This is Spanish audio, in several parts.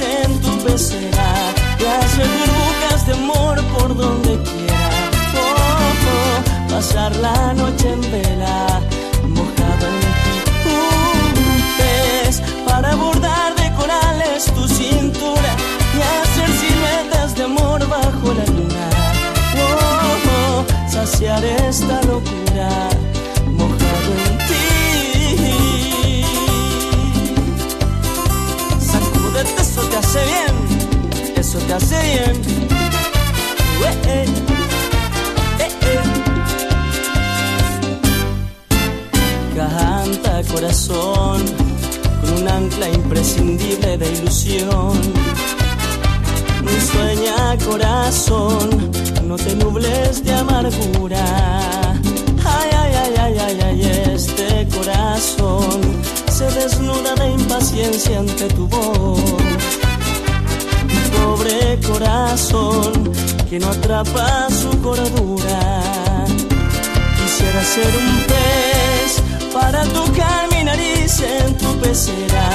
en tu pecera y hacer burbujas de amor por donde quiera. Oh, oh, pasar la noche en vela, mojado en ti. Un pez para bordar de corales tu cintura y hacer siluetas de amor bajo la luna. Oh, oh, saciar esta locura, bien. Eh, eh, eh, corazón con un ancla imprescindible de ilusión. Sueña corazón, no te nubles de amargura. Ay, ay, ay, ay, ay, ay, este corazón se desnuda de impaciencia ante tu voz. Pobre corazón que no atrapa su cordura. Quisiera ser un pez para tocar mi nariz en tu pecera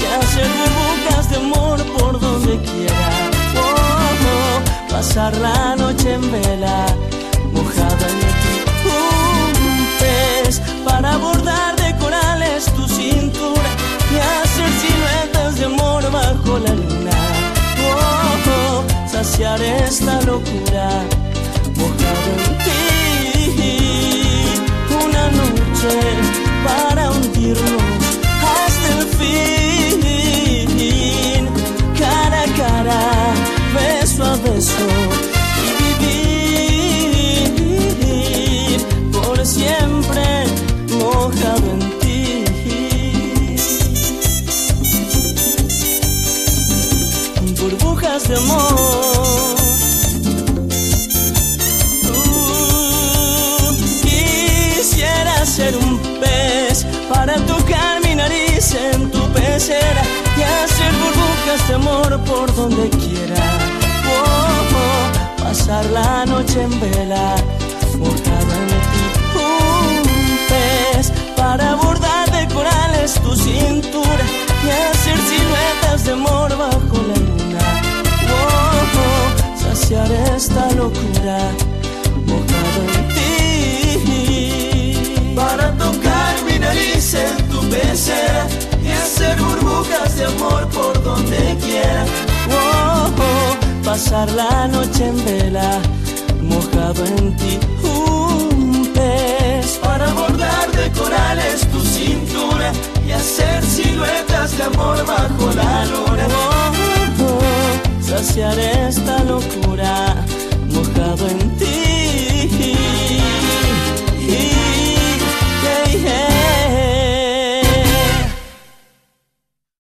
y hacer burbujas de amor por donde quiera. Oh, oh, pasar la noche en vela, esta locura, mojado en ti. Una noche para hundirnos hasta el fin, cara a cara, beso a beso De amor. Tú quisiera ser un pez para tocar mi nariz en tu pecera y hacer burbujas de amor por donde quiera. Oh, oh, pasar la noche en vela, esta locura, mojado en ti. Para tocar mi nariz en tu pecera y hacer burbujas de amor por donde quiera. Oh, oh, pasar la noche en vela, mojado en ti. Un pez para bordar de corales tu cintura y hacer siluetas de amor bajo la luna. Oh, oh, saciar esta locura,